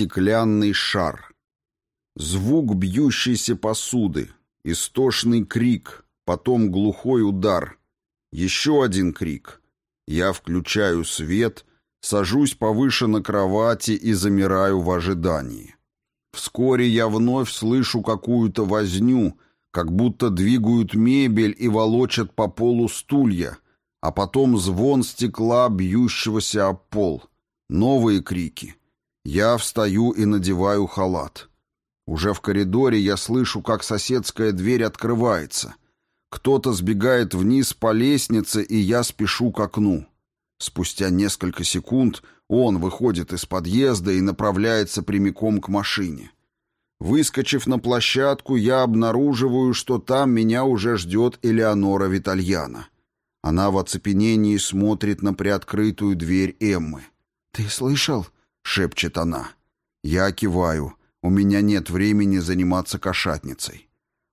Стеклянный шар. Звук бьющейся посуды. Истошный крик. Потом глухой удар. Еще один крик. Я включаю свет, сажусь повыше на кровати и замираю в ожидании. Вскоре я вновь слышу какую-то возню, как будто двигают мебель и волочат по полу стулья, а потом звон стекла, бьющегося об пол. Новые крики. Я встаю и надеваю халат. Уже в коридоре я слышу, как соседская дверь открывается. Кто-то сбегает вниз по лестнице, и я спешу к окну. Спустя несколько секунд он выходит из подъезда и направляется прямиком к машине. Выскочив на площадку, я обнаруживаю, что там меня уже ждет Элеонора Витальяна. Она в оцепенении смотрит на приоткрытую дверь Эммы. «Ты слышал?» — шепчет она. Я киваю. У меня нет времени заниматься кошатницей.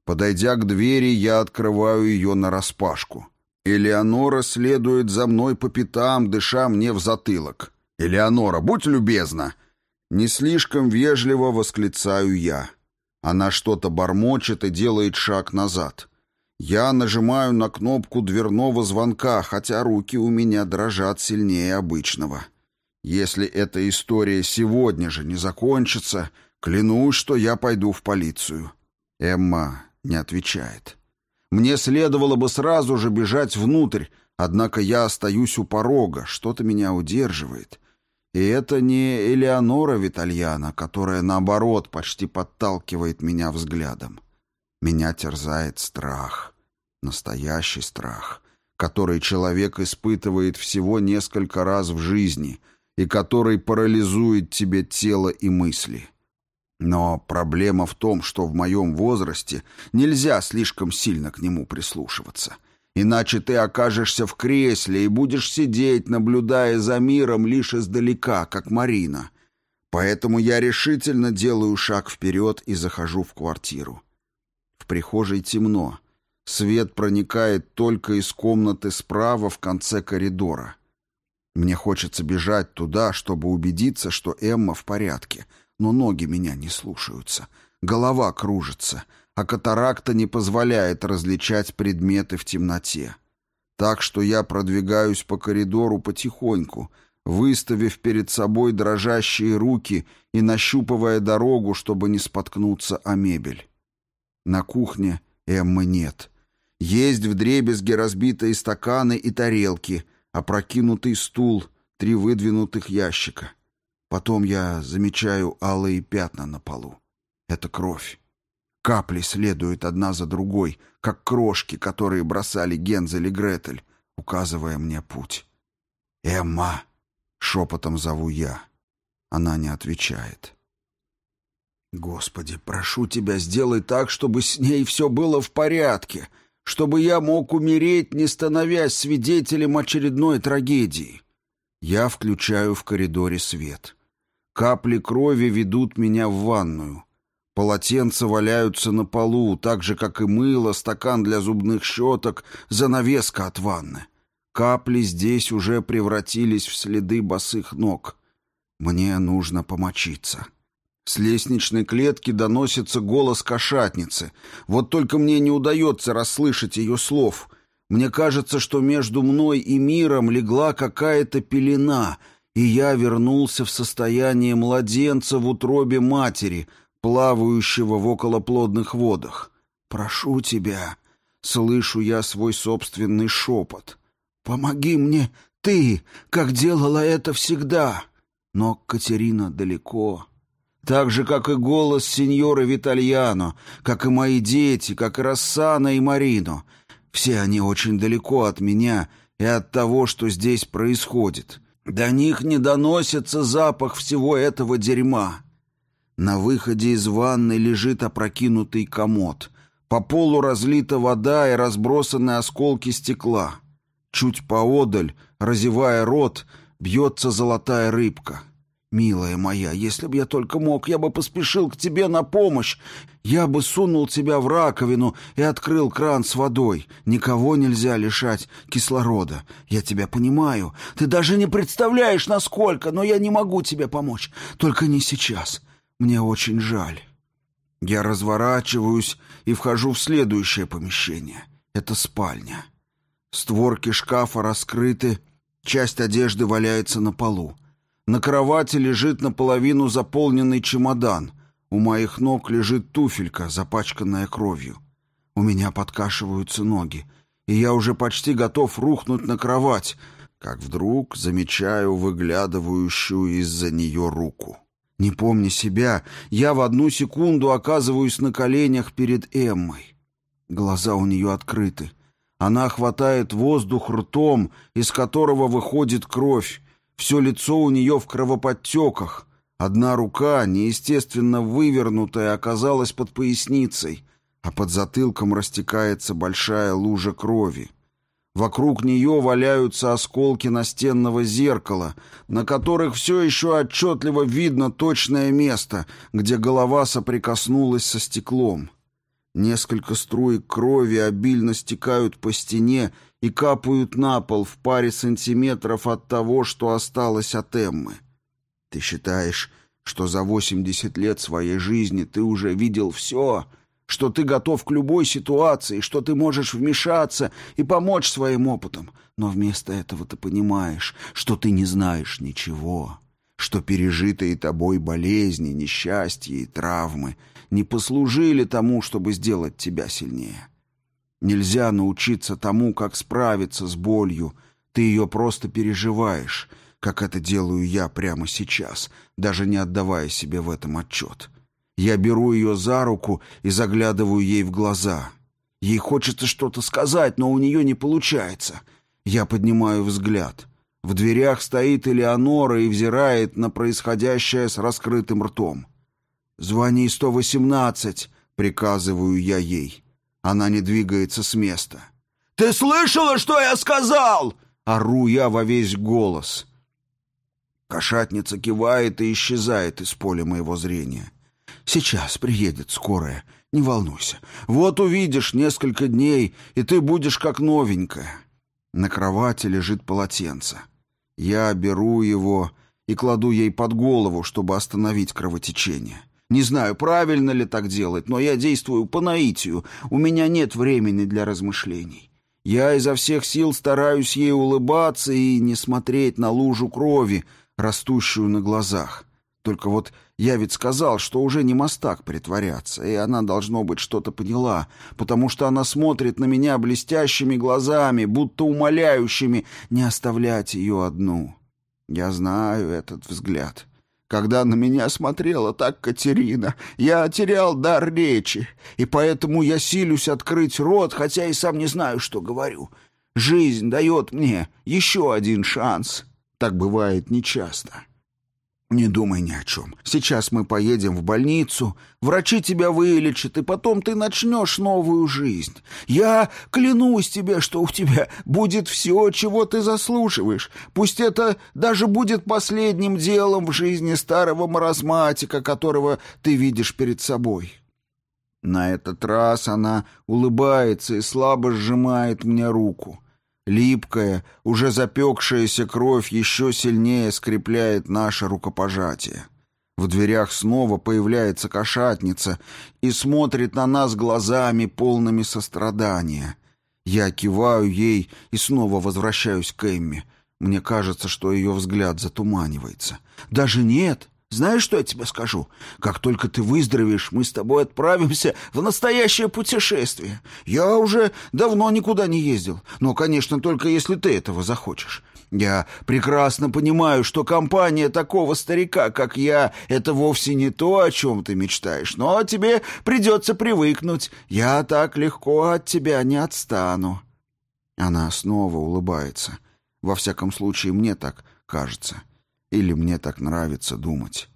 Подойдя к двери, я открываю ее нараспашку. Элеонора следует за мной по пятам, дыша мне в затылок. «Элеонора, будь любезна!» Не слишком вежливо восклицаю я. Она что-то бормочет и делает шаг назад. Я нажимаю на кнопку дверного звонка, хотя руки у меня дрожат сильнее обычного. Если эта история сегодня же не закончится, клянусь, что я пойду в полицию. Эмма не отвечает. Мне следовало бы сразу же бежать внутрь, однако я остаюсь у порога, что-то меня удерживает. И это не Элеонора Витальяна, которая, наоборот, почти подталкивает меня взглядом. Меня терзает страх. Настоящий страх, который человек испытывает всего несколько раз в жизни и который парализует тебе тело и мысли. Но проблема в том, что в моем возрасте нельзя слишком сильно к нему прислушиваться — Иначе ты окажешься в кресле и будешь сидеть, наблюдая за миром лишь издалека, как Марина. Поэтому я решительно делаю шаг вперед и захожу в квартиру. В прихожей темно. Свет проникает только из комнаты справа в конце коридора. Мне хочется бежать туда, чтобы убедиться, что Эмма в порядке, но ноги меня не слушаются. Голова кружится, а катаракта не позволяет различать предметы в темноте. Так что я продвигаюсь по коридору потихоньку, выставив перед собой дрожащие руки и нащупывая дорогу, чтобы не споткнуться о мебель. На кухне Эммы нет. Есть вдребезги разбитые стаканы и тарелки, опрокинутый стул, три выдвинутых ящика. Потом я замечаю алые пятна на полу. Это кровь. Капли следуют одна за другой, как крошки, которые бросали Гензель и Гретель, указывая мне путь. «Эмма!» — шепотом зову я. Она не отвечает. «Господи, прошу тебя, сделай так, чтобы с ней все было в порядке, чтобы я мог умереть, не становясь свидетелем очередной трагедии». Я включаю в коридоре свет. Капли крови ведут меня в ванную. Полотенца валяются на полу, так же, как и мыло, стакан для зубных щеток, занавеска от ванны. Капли здесь уже превратились в следы босых ног. Мне нужно помочиться. С лестничной клетки доносится голос кошатницы. Вот только мне не удается расслышать ее слов. Мне кажется, что между мной и миром легла какая-то пелена, и я вернулся в состояние младенца в утробе матери — плавающего в околоплодных водах. «Прошу тебя», — слышу я свой собственный шепот. «Помоги мне ты, как делала это всегда». Но Катерина далеко. Так же, как и голос сеньора Витальяно, как и мои дети, как и Рассана и Марино. Все они очень далеко от меня и от того, что здесь происходит. До них не доносится запах всего этого дерьма. На выходе из ванны лежит опрокинутый комод. По полу разлита вода и разбросаны осколки стекла. Чуть поодаль, разевая рот, бьется золотая рыбка. Милая моя, если бы я только мог, я бы поспешил к тебе на помощь. Я бы сунул тебя в раковину и открыл кран с водой. Никого нельзя лишать кислорода. Я тебя понимаю. Ты даже не представляешь, насколько, но я не могу тебе помочь. Только не сейчас. Мне очень жаль. Я разворачиваюсь и вхожу в следующее помещение. Это спальня. Створки шкафа раскрыты, часть одежды валяется на полу. На кровати лежит наполовину заполненный чемодан. У моих ног лежит туфелька, запачканная кровью. У меня подкашиваются ноги, и я уже почти готов рухнуть на кровать, как вдруг замечаю выглядывающую из-за нее руку. Не помня себя, я в одну секунду оказываюсь на коленях перед Эммой. Глаза у нее открыты. Она хватает воздух ртом, из которого выходит кровь, все лицо у нее в кровоподтеках. Одна рука, неестественно вывернутая, оказалась под поясницей, а под затылком растекается большая лужа крови. Вокруг нее валяются осколки настенного зеркала, на которых все еще отчетливо видно точное место, где голова соприкоснулась со стеклом. Несколько струек крови обильно стекают по стене и капают на пол в паре сантиметров от того, что осталось от Эммы. Ты считаешь, что за 80 лет своей жизни ты уже видел все, что ты готов к любой ситуации, что ты можешь вмешаться и помочь своим опытом, но вместо этого ты понимаешь, что ты не знаешь ничего, что пережитые тобой болезни, несчастья и травмы не послужили тому, чтобы сделать тебя сильнее. Нельзя научиться тому, как справиться с болью. Ты ее просто переживаешь, как это делаю я прямо сейчас, даже не отдавая себе в этом отчет. Я беру ее за руку и заглядываю ей в глаза. Ей хочется что-то сказать, но у нее не получается. Я поднимаю взгляд. В дверях стоит Элеонора и взирает на происходящее с раскрытым ртом. «Звони 118», — приказываю я ей. Она не двигается с места. «Ты слышала, что я сказал?» Ору я во весь голос. Кошатница кивает и исчезает из поля моего зрения. «Сейчас приедет скорая, не волнуйся. Вот увидишь несколько дней, и ты будешь как новенькая». На кровати лежит полотенце. Я беру его и кладу ей под голову, чтобы остановить кровотечение. Не знаю, правильно ли так делать, но я действую по наитию. У меня нет времени для размышлений. Я изо всех сил стараюсь ей улыбаться и не смотреть на лужу крови, растущую на глазах. Только вот я ведь сказал, что уже не мостак притворяться, и она, должно быть, что-то поняла, потому что она смотрит на меня блестящими глазами, будто умоляющими не оставлять ее одну. Я знаю этот взгляд. Когда на меня смотрела так Катерина, я терял дар речи, и поэтому я силюсь открыть рот, хотя и сам не знаю, что говорю. Жизнь дает мне еще один шанс. Так бывает нечасто. «Не думай ни о чем. Сейчас мы поедем в больницу, врачи тебя вылечат, и потом ты начнешь новую жизнь. Я клянусь тебе, что у тебя будет все, чего ты заслуживаешь. Пусть это даже будет последним делом в жизни старого маразматика, которого ты видишь перед собой». На этот раз она улыбается и слабо сжимает мне руку. Липкая, уже запекшаяся кровь еще сильнее скрепляет наше рукопожатие. В дверях снова появляется кошатница и смотрит на нас глазами, полными сострадания. Я киваю ей и снова возвращаюсь к Эмми. Мне кажется, что ее взгляд затуманивается. «Даже нет!» Знаешь, что я тебе скажу? Как только ты выздоровеешь, мы с тобой отправимся в настоящее путешествие. Я уже давно никуда не ездил. Но, конечно, только если ты этого захочешь. Я прекрасно понимаю, что компания такого старика, как я, это вовсе не то, о чем ты мечтаешь. Но тебе придется привыкнуть. Я так легко от тебя не отстану. Она снова улыбается. Во всяком случае, мне так кажется. Или мне так нравится думать.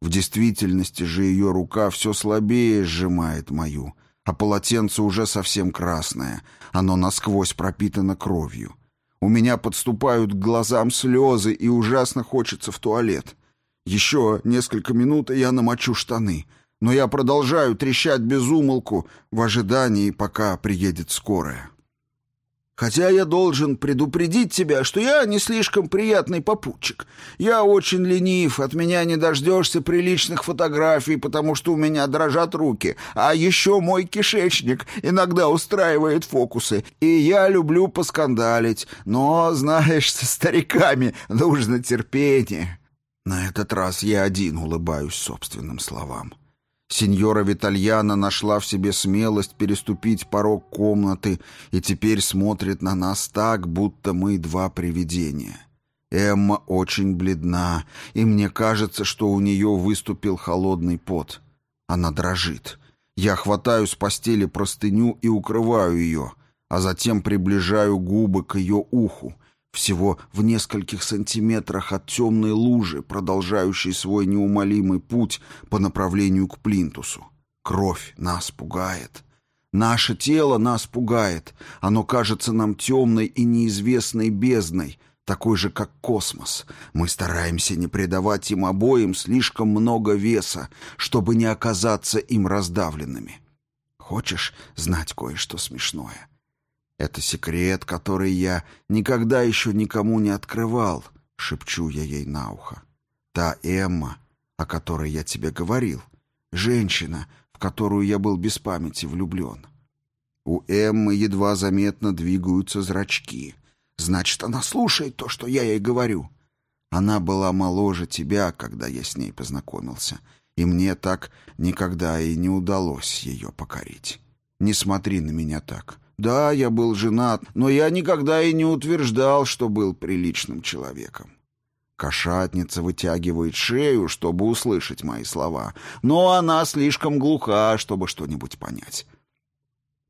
В действительности же ее рука все слабее сжимает мою, а полотенце уже совсем красное, оно насквозь пропитано кровью. У меня подступают к глазам слезы, и ужасно хочется в туалет. Еще несколько минут, и я намочу штаны. Но я продолжаю трещать без умолку в ожидании, пока приедет скорая. Хотя я должен предупредить тебя, что я не слишком приятный попутчик. Я очень ленив, от меня не дождешься приличных фотографий, потому что у меня дрожат руки. А еще мой кишечник иногда устраивает фокусы, и я люблю поскандалить. Но, знаешь, со стариками нужно терпение. На этот раз я один улыбаюсь собственным словам. Сеньора Витальяна нашла в себе смелость переступить порог комнаты и теперь смотрит на нас так, будто мы два привидения. Эмма очень бледна, и мне кажется, что у нее выступил холодный пот. Она дрожит. Я хватаю с постели простыню и укрываю ее, а затем приближаю губы к ее уху, всего в нескольких сантиметрах от темной лужи, продолжающей свой неумолимый путь по направлению к плинтусу. Кровь нас пугает. Наше тело нас пугает. Оно кажется нам темной и неизвестной бездной, такой же, как космос. Мы стараемся не придавать им обоим слишком много веса, чтобы не оказаться им раздавленными. Хочешь знать кое-что смешное? Это секрет, который я никогда еще никому не открывал, шепчу я ей на ухо. Та Эмма, о которой я тебе говорил, женщина, в которую я был без памяти влюблен. У Эммы едва заметно двигаются зрачки. Значит, она слушает то, что я ей говорю. Она была моложе тебя, когда я с ней познакомился, и мне так никогда и не удалось ее покорить. Не смотри на меня так. Да, я был женат, но я никогда и не утверждал, что был приличным человеком. Кошатница вытягивает шею, чтобы услышать мои слова, но она слишком глуха, чтобы что-нибудь понять.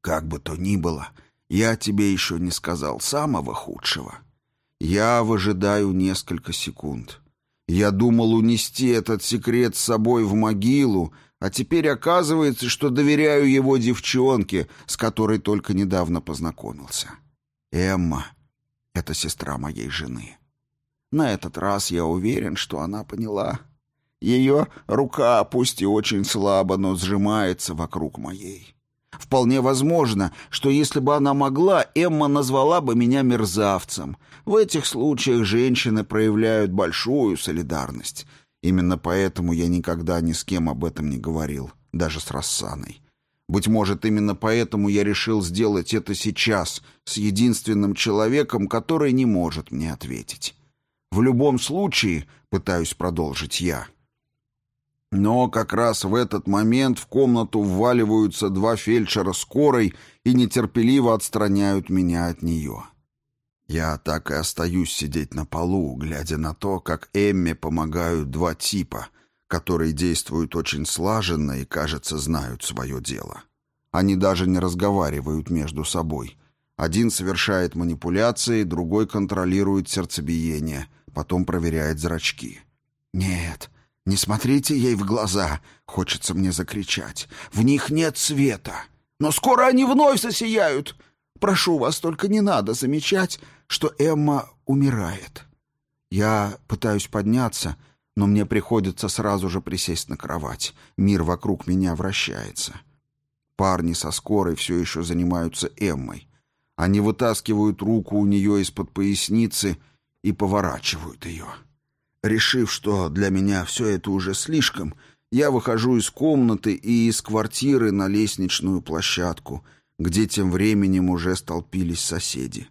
Как бы то ни было, я тебе еще не сказал самого худшего. Я выжидаю несколько секунд. Я думал унести этот секрет с собой в могилу, а теперь оказывается, что доверяю его девчонке, с которой только недавно познакомился. Эмма — это сестра моей жены. На этот раз я уверен, что она поняла. Ее рука, пусть и очень слабо, но сжимается вокруг моей. Вполне возможно, что если бы она могла, Эмма назвала бы меня мерзавцем. В этих случаях женщины проявляют большую солидарность — Именно поэтому я никогда ни с кем об этом не говорил, даже с Рассаной. Быть может, именно поэтому я решил сделать это сейчас, с единственным человеком, который не может мне ответить. В любом случае, пытаюсь продолжить я. Но как раз в этот момент в комнату вваливаются два фельдшера скорой и нетерпеливо отстраняют меня от нее. Я так и остаюсь сидеть на полу, глядя на то, как Эмме помогают два типа, которые действуют очень слаженно и, кажется, знают свое дело. Они даже не разговаривают между собой. Один совершает манипуляции, другой контролирует сердцебиение, потом проверяет зрачки. «Нет, не смотрите ей в глаза!» — хочется мне закричать. «В них нет света!» «Но скоро они вновь засияют!» Прошу вас, только не надо замечать, что Эмма умирает. Я пытаюсь подняться, но мне приходится сразу же присесть на кровать. Мир вокруг меня вращается. Парни со скорой все еще занимаются Эммой. Они вытаскивают руку у нее из-под поясницы и поворачивают ее. Решив, что для меня все это уже слишком, я выхожу из комнаты и из квартиры на лестничную площадку — где тем временем уже столпились соседи.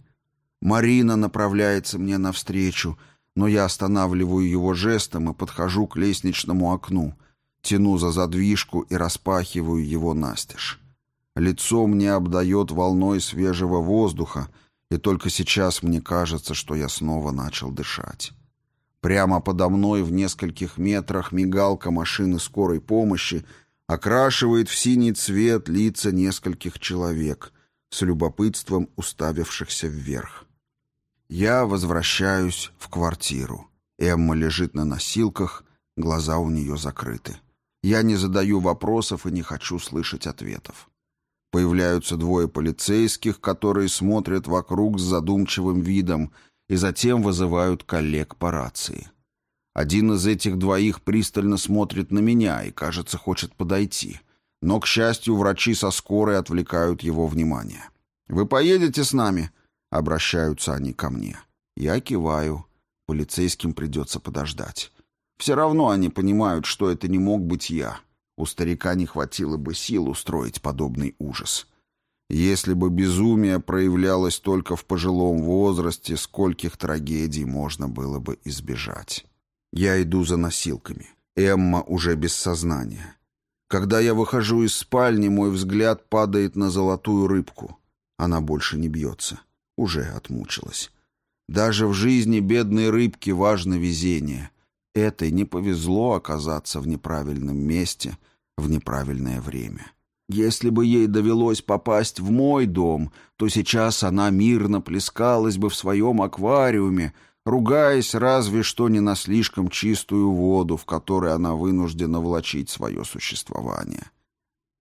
Марина направляется мне навстречу, но я останавливаю его жестом и подхожу к лестничному окну, тяну за задвижку и распахиваю его настежь. Лицо мне обдает волной свежего воздуха, и только сейчас мне кажется, что я снова начал дышать. Прямо подо мной в нескольких метрах мигалка машины скорой помощи окрашивает в синий цвет лица нескольких человек, с любопытством уставившихся вверх. Я возвращаюсь в квартиру. Эмма лежит на носилках, глаза у нее закрыты. Я не задаю вопросов и не хочу слышать ответов. Появляются двое полицейских, которые смотрят вокруг с задумчивым видом и затем вызывают коллег по рации. Один из этих двоих пристально смотрит на меня и, кажется, хочет подойти. Но, к счастью, врачи со скорой отвлекают его внимание. «Вы поедете с нами?» — обращаются они ко мне. Я киваю. Полицейским придется подождать. Все равно они понимают, что это не мог быть я. У старика не хватило бы сил устроить подобный ужас. Если бы безумие проявлялось только в пожилом возрасте, скольких трагедий можно было бы избежать. Я иду за носилками. Эмма уже без сознания. Когда я выхожу из спальни, мой взгляд падает на золотую рыбку. Она больше не бьется. Уже отмучилась. Даже в жизни бедной рыбки важно везение. Этой не повезло оказаться в неправильном месте в неправильное время. Если бы ей довелось попасть в мой дом, то сейчас она мирно плескалась бы в своем аквариуме, ругаясь разве что не на слишком чистую воду, в которой она вынуждена влачить свое существование.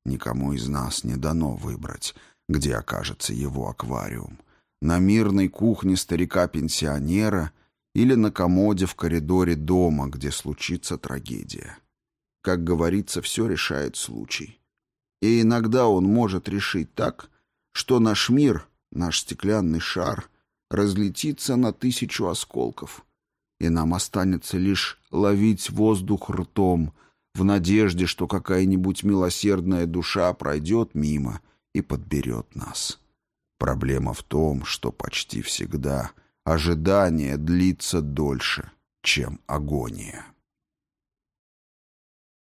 Никому из нас не дано выбрать, где окажется его аквариум. На мирной кухне старика-пенсионера или на комоде в коридоре дома, где случится трагедия. Как говорится, все решает случай. И иногда он может решить так, что наш мир, наш стеклянный шар — разлетится на тысячу осколков, и нам останется лишь ловить воздух ртом в надежде, что какая-нибудь милосердная душа пройдет мимо и подберет нас. Проблема в том, что почти всегда ожидание длится дольше, чем агония.